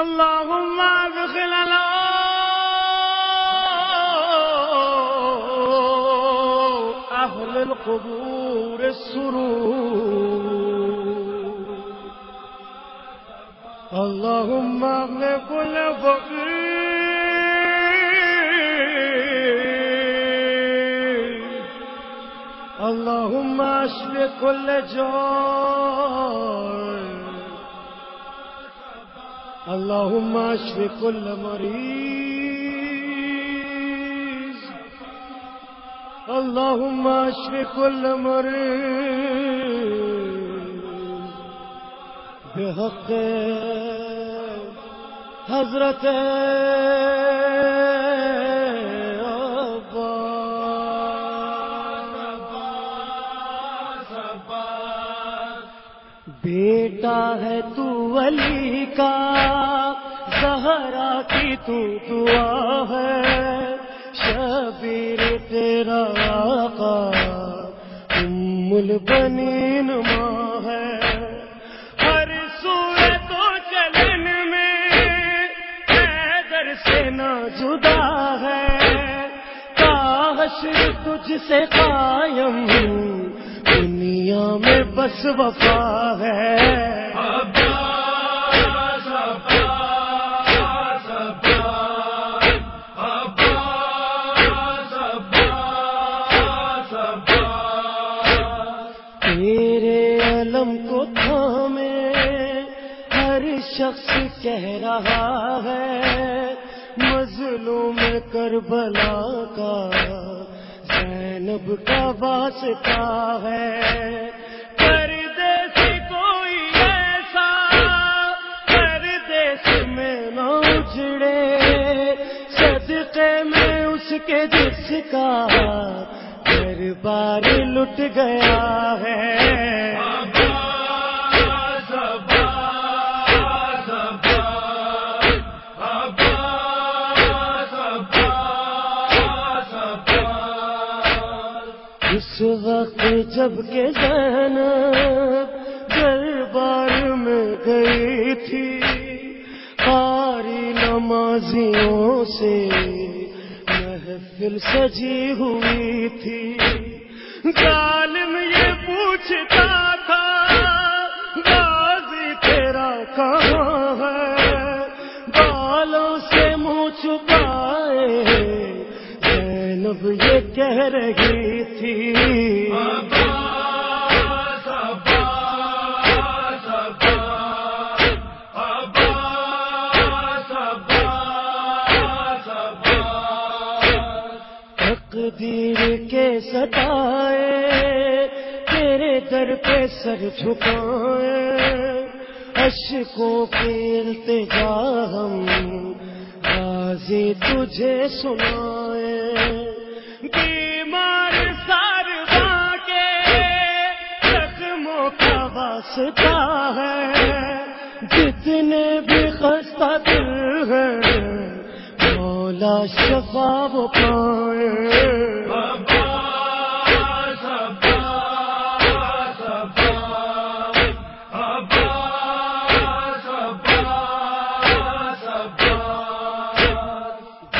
اللهم ادخل أهل القبور السرور. اللهم اغلق كل فقير. اللهم اشف كل جار. اللهم اشف كل مريض. اللهم اشف كل مريض. بحق حضرت بیٹا ہے تو ولی کا، زہرا کی تو دعا ہے، شبیر تیرا آقا ام البنین ماں ہے۔ ہر صورت و چلن میں حیدر سے نہ جدا ہے۔ کاش تجھ سے قائم دنیا میں بس وفا ہے۔ تیرے علم کو تھامے ہر شخص کہہ رہا ہے، مظلوم کربلا کا زینب کا واسطہ ہے۔ پردیسی کوئی ایسا، پردیس میں نہ اجڑے۔ صدقے میں اس کے جس کا دربار لٹ گیا ہے۔ جبکہ زینب دربار میں گئی تھی، ساری نمازیوں سے محفل سجی ہوئی تھی۔ ظالم زینب یہ کہہ رہی تھی۔ تقدیر کے ستائے تیرے در پہ سر جھکائے اشکوں کے التجا ہم تجھے سنائے بیمار سار کے زخموں کا واسطہ ہے۔ جتنے بھی خستہ دل ہے مولا شفا وہ پائے۔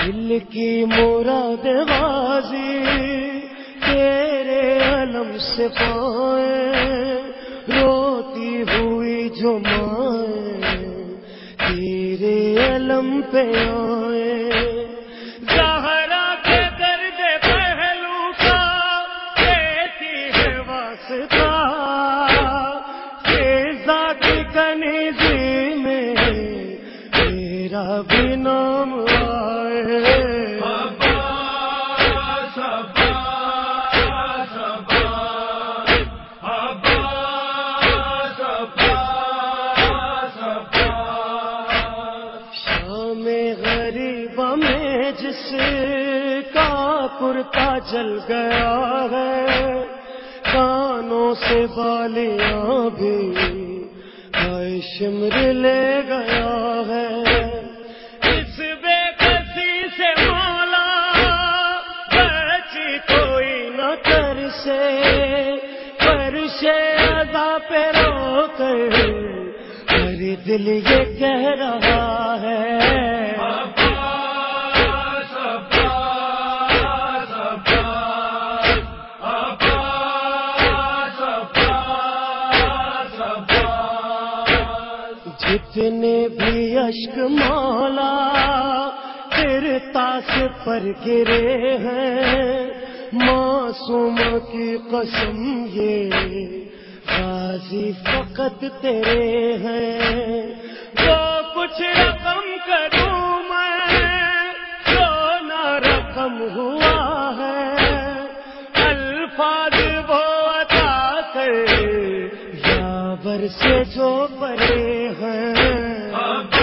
دل کی مراد بازی تیرے علم سے پائے، روتی ہوئی جو مائیں تیرے علم پہ آئے۔ زہرا کے درد پہلو کا، دیتی ہے واسطہ۔ فیضا کی کنیزی میں تیرا بھی میں جس کا کرتا جل گیا ہے، کانوں سے بالیاں بھی شمر لے گیا ہے۔ اس بے کسی سے مولا بچی کوئی نہ کر سے، پر شے ادا پہ رو کر ہر دل دل یہ کہہ رہا ہے نے بھی اشک مولا تیرے تاس پر گرے ہیں۔ معصوم کی قسم یہ غازی فقط تیرے ہیں۔ سے جو پڑے ہیں۔